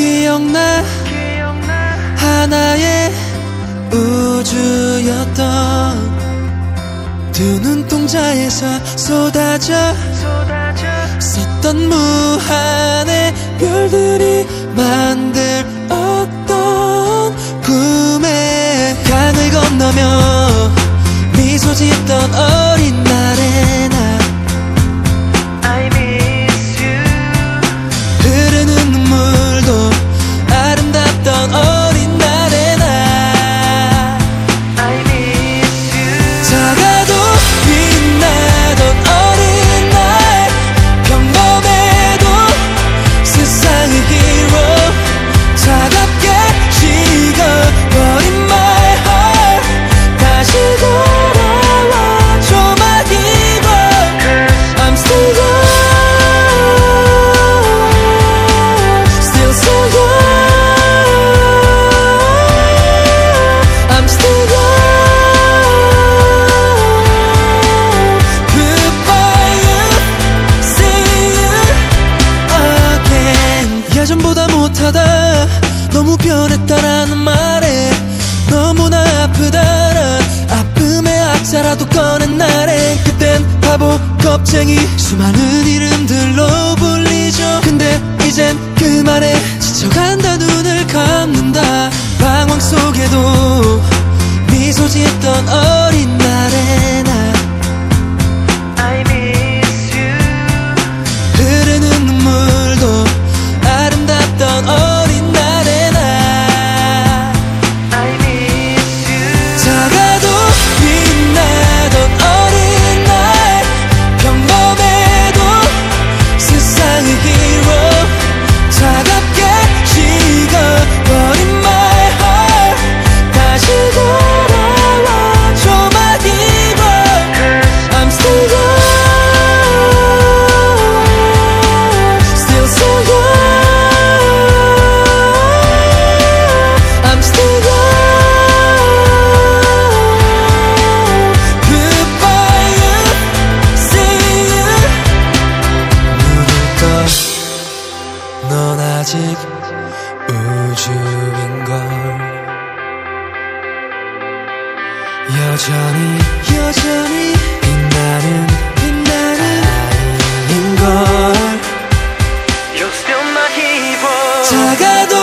기억나, 기억나 하나의 우주였던 두 눈동자에서 쏟아져, 쏟아져 썼던 무한의 별들이 만들었던 꿈에 강을 건너며 미소 짓던 어 아 변했다라는 말에 너무나 아프다란 아픔의 악사라도 꺼낸 날에 그땐 바보 겁쟁이 수많은 이름들로 불리죠. 근데 이젠 그 말에 지쳐간다 눈을 감는다. 방황 속에도 미소 짓던 어린 날의 나. I miss you. 흐르는 눈물도 아름답던 아직 우주인걸. 여전히 여전히 빛나는 빛나는 아인걸. You're still my hero. 작아도